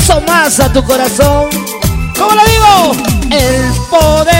abrazo más a tu corazón. ¿Cómo lo digo? El poder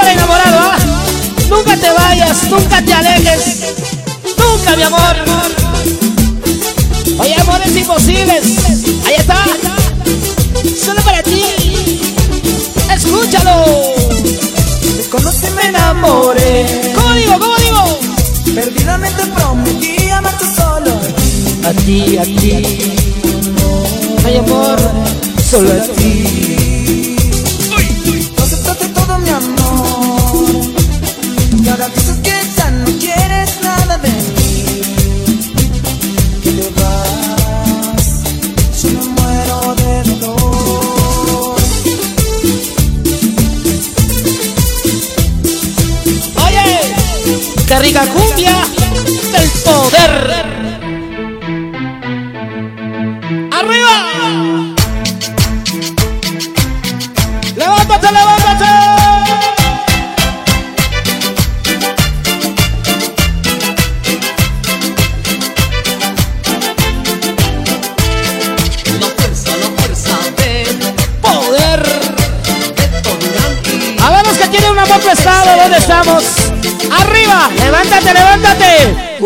para enamorado, ¿ah? Nunca te vayas, nunca te alejes. Nunca, mi amor. Oye, amores imposibles. Ahí está. Solo para ti. Escúchalo. Te conocí, me enamoré. ¿Cómo digo? ¿Cómo digo? Perdidamente prometí amarte solo. A ti, a ti. Ay, amor. Solo a ti.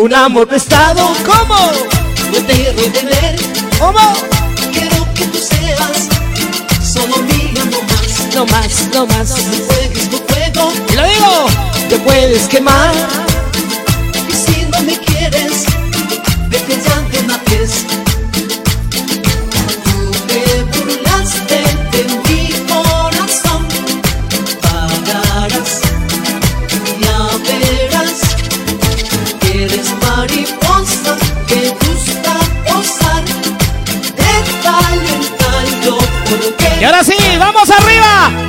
Un amor prestado, ¿cómo? No te retener, ¿Cómo? quiero que tú seas solo mía no más. No más, no más. No juegues tu juego Y lo digo, te puedes quemar.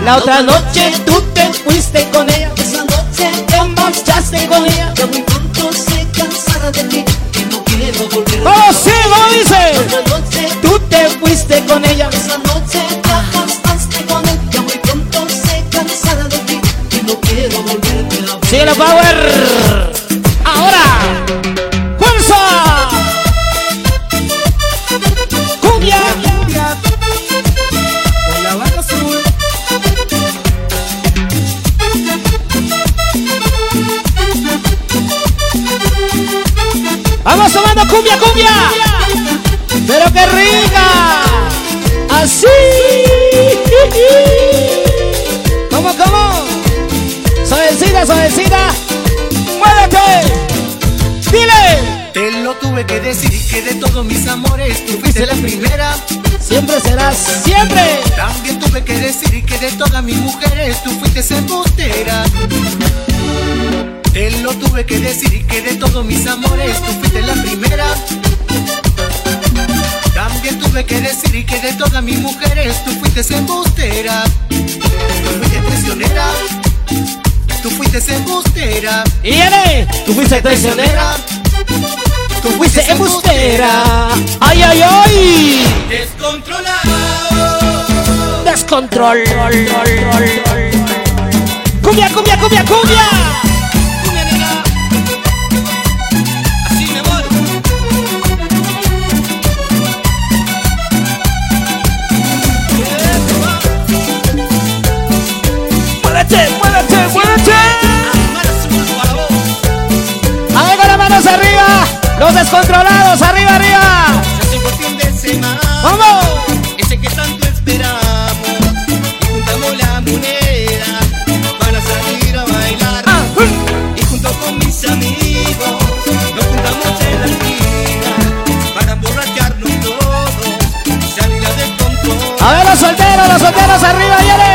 La otra noche tú te fuiste con ella. esa noche te marchaste con ella ya muy pronto se cansará de ti que no quiero volver ¡Vamos, sí, vamos, dice! otra noche Tú te fuiste con ella. esa noche te acostaste con él ya muy pronto se cansará de ti que no quiero volverte a ver Sigue la power. Cumbia, cumbia. Pero qué rica. Así. ¿Cómo, cómo? Suavecita, suavecita. Muévete. Dile. Te lo tuve que decir que de todos mis amores tú fuiste la primera. Siempre serás, siempre. También tuve que decir que de todas mis mujeres tú fuiste embustera. Te lo tuve que decir que de todos mis amores tú fuiste la primera. También tuve que decir que de todas mis mujeres tú fuiste embustera. Tú fuiste traicionera. Tú fuiste embustera. Y viene. Tú fuiste traicionera. Tú fuiste embustera. Ay, ay, ay. Descontrolado. Descontrol. Cumbia, cumbia, cumbia. Cumbia Los descontrolados, arriba, arriba. Ya fin de semana. ¡Vamos! Ese que tanto esperamos. Y juntamos la moneda para salir a bailar. Ah, y junto con mis amigos nos juntamos en la esquina para emborracharnos todos y salir a descontrol. A ver, los solteros, los solteros, arriba, viene.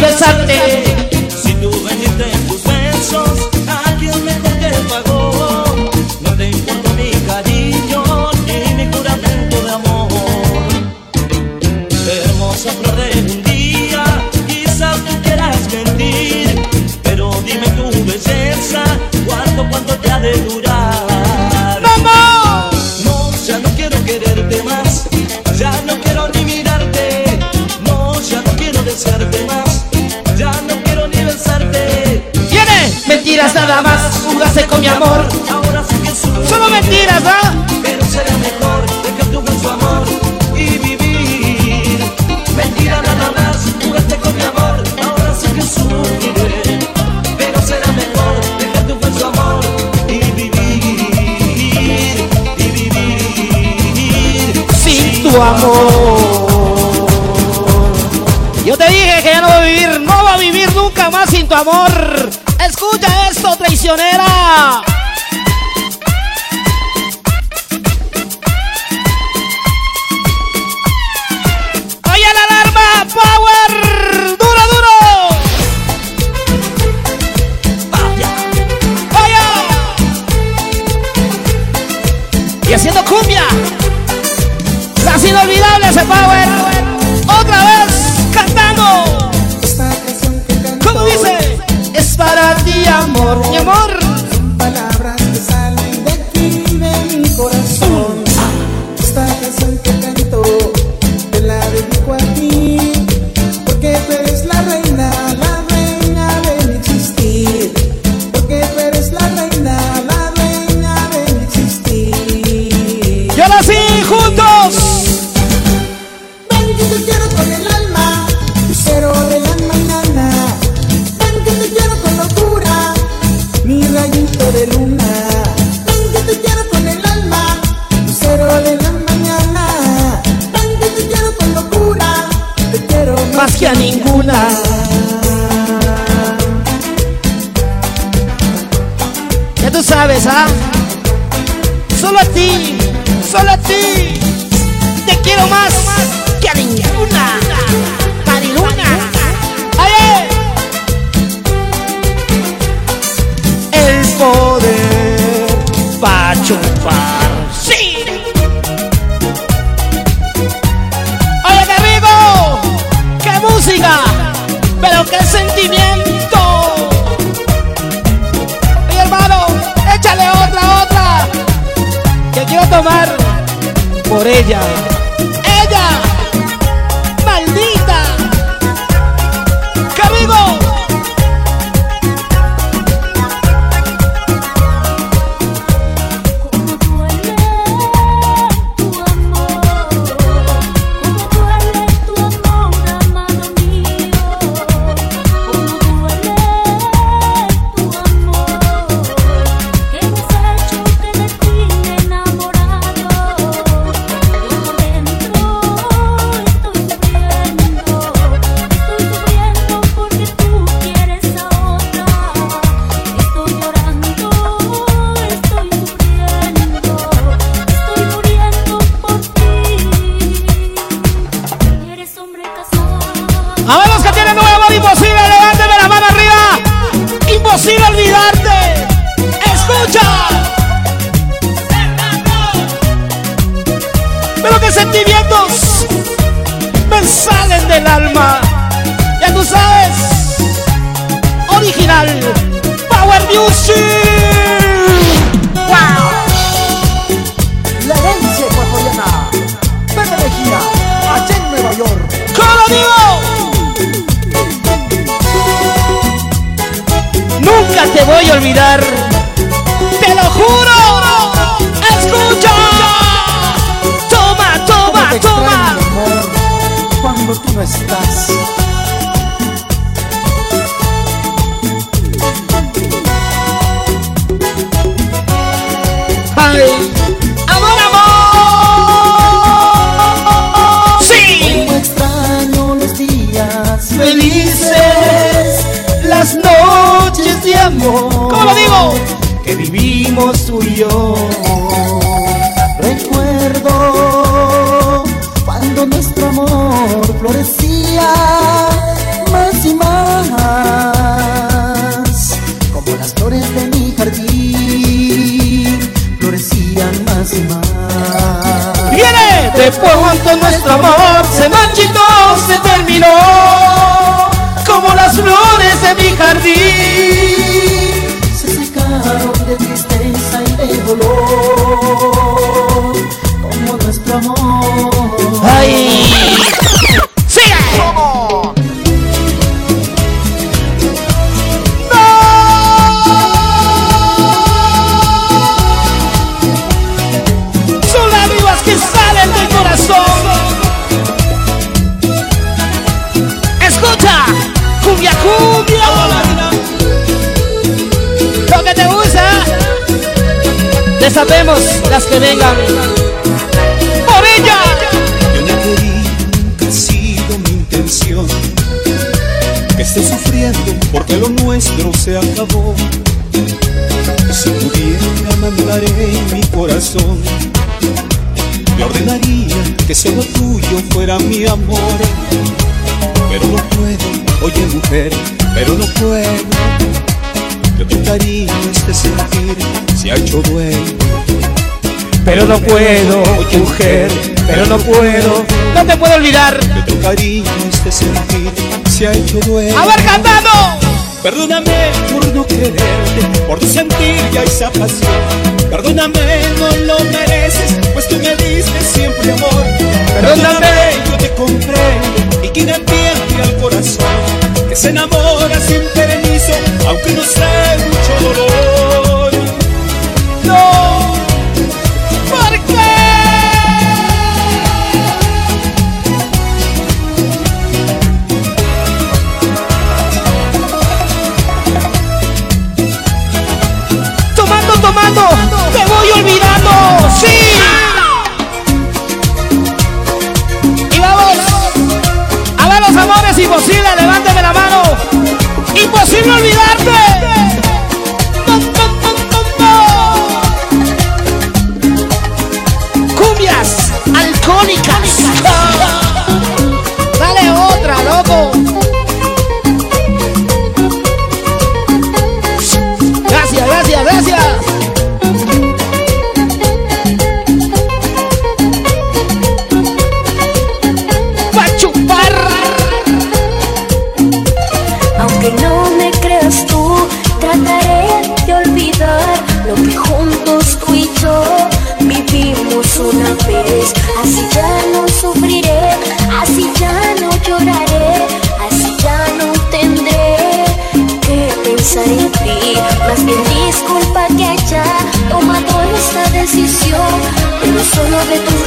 besarte nada más jugaste con mi amor. Ahora sé que su Solo mentiras, ¿ah? Pero sería mejor dejar tu buen amor y vivir. Mentira nada más, jugaste con mi amor. Ahora sé que sufre. Pero será mejor dejar tu buen amor y vivir. Y vivir. Sin, sin tu amor. Yo te dije que ya no voy a vivir, no voy a vivir nunca más sin tu amor. Escucha traicionera. Oye la alarma, power, duro, duro. Oye. Y haciendo cumbia. Las inolvidables, power. Your mi. más que a ninguna. Ya tú sabes, ¿ah? Solo a ti, solo a ti. Te quiero más que a ninguna. Mariluna. ¡Ay! El poder pa' chupar. por ella. Music. Wow. La herencia ecuatoriana. Pepe Mejía, allá en Nueva York. ¿Cómo digo? Nunca te voy a olvidar. Te lo juro. Escucha. Toma, toma, toma. extraño, amor, cuando tú no estás. Yo. Recuerdo cuando nuestro amor florecía más y más, como las flores de mi jardín florecían más y más. Viene de pronto nuestro amor se marchitó, se terminó como las flores de mi jardín. Tristeza y Sabemos las que vengan. Por ella. Yo no quería, nunca ha sido mi intención que esté sufriendo porque lo nuestro se acabó. Si pudiera mandar en mi corazón, le ordenaría que solo tuyo fuera mi amor. Pero no puedo, oye mujer, pero no puedo. Yo tu cariño este sentir se ha hecho dueño. Pero no puedo, mujer, pero no puedo. No te puedo olvidar. De tu cariño este sentir se ha hecho dueño. ¡Haber cantado! Perdóname por no quererte, por tu sentir ya esa pasión. Perdóname, no lo mereces, pues tú me diste siempre amor. Perdóname, yo te comprendo y quien entiende al corazón que se enamora sin permiso, aunque no sé decisión, pero solo de tus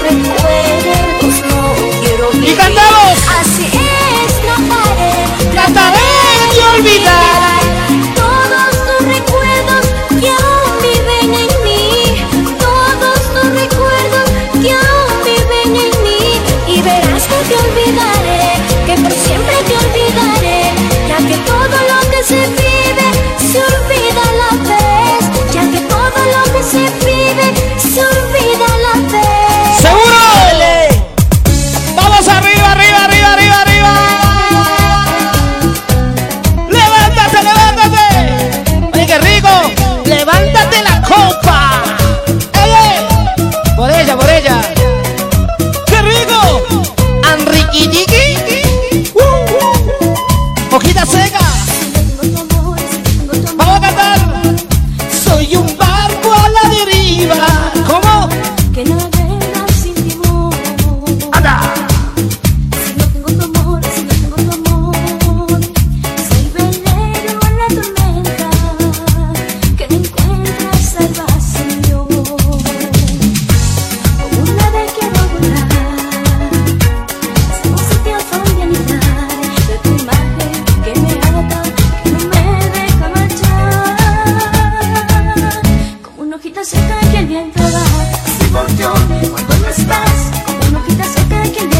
mojita cerca de que el viento va. Así volteo cuando no estás, como mojita cerca de que el viento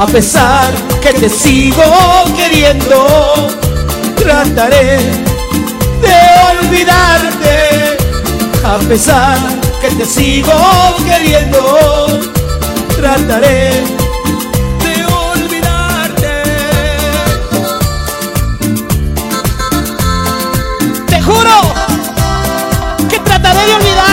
A pesar que te sigo queriendo, trataré de olvidarte. A pesar que te sigo queriendo, trataré de olvidarte. Te juro que trataré de olvidarte.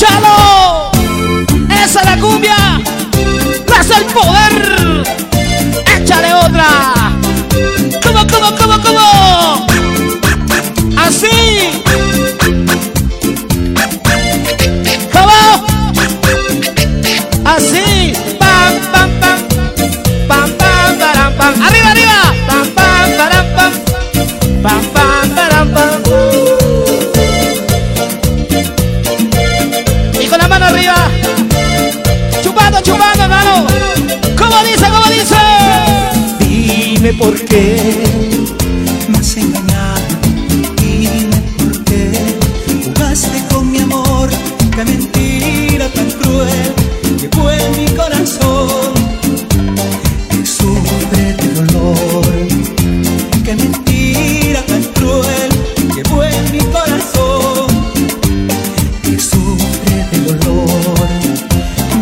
Escúchalo. Esa es la cumbia. Plaza el poder. Échale otra. Mentira tan cruel llevó en mi corazón. Que sufre de dolor.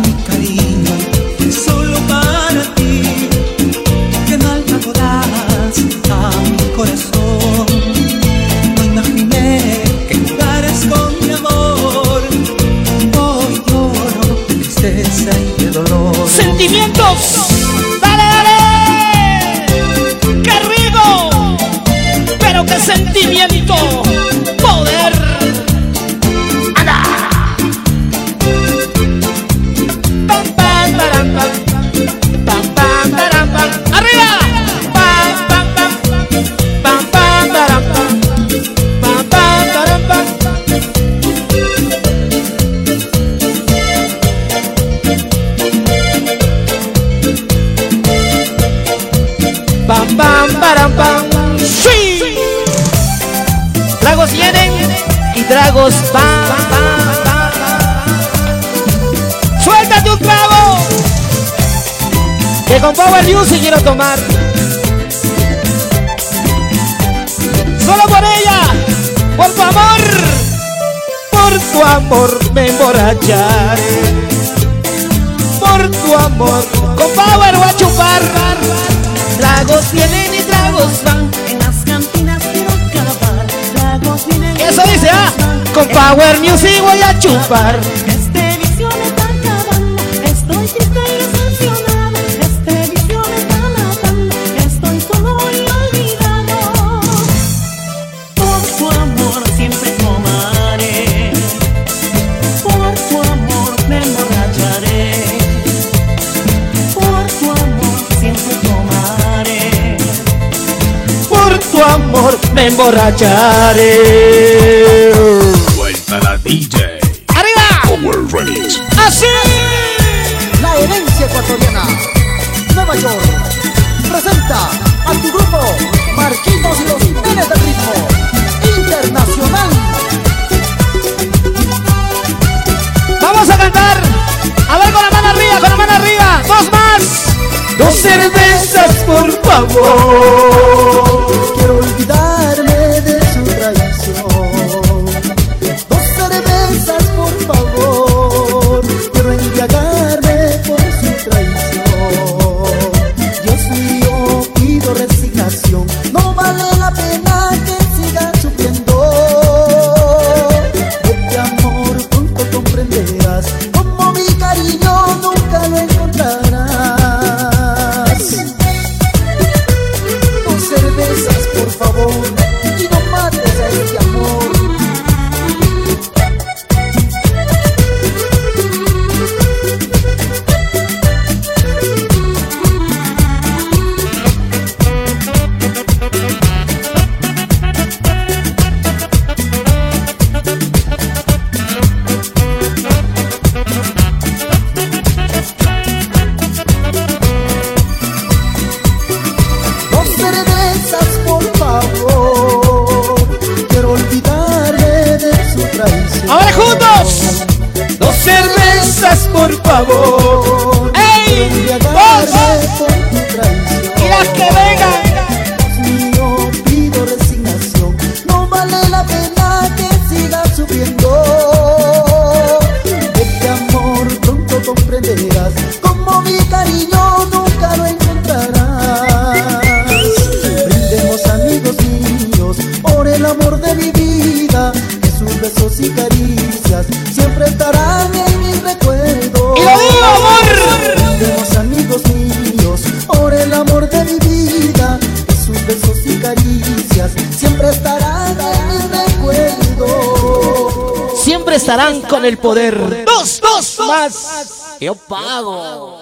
Mi cariño es solo para ti. Que mal das a mi corazón. No imaginé que jugaras con mi amor. Hoy lloro tristeza y de dolor. Sentimientos. Power Music quiero tomar. Solo por ella, por tu amor, por tu amor me emborracharé. Por tu amor, con Power voy a chupar. Tragos vienen y tragos van. En las cantinas quiero acabar. Tragos vienen y Eso dice, ah, con Power Music voy a chupar. Amor me emborracharé. Suelta la DJ. ¡Arriba! Power Remix. ¡Así! La herencia ecuatoriana. Nueva York. Presenta a tu grupo Marquitos y los Nenes del Ritmo. Internacional. Vamos a cantar. A ver con la mano arriba, con la mano arriba. Dos más. Dos cervezas, por favor. Con el poder. Dos, dos más. Yo pago.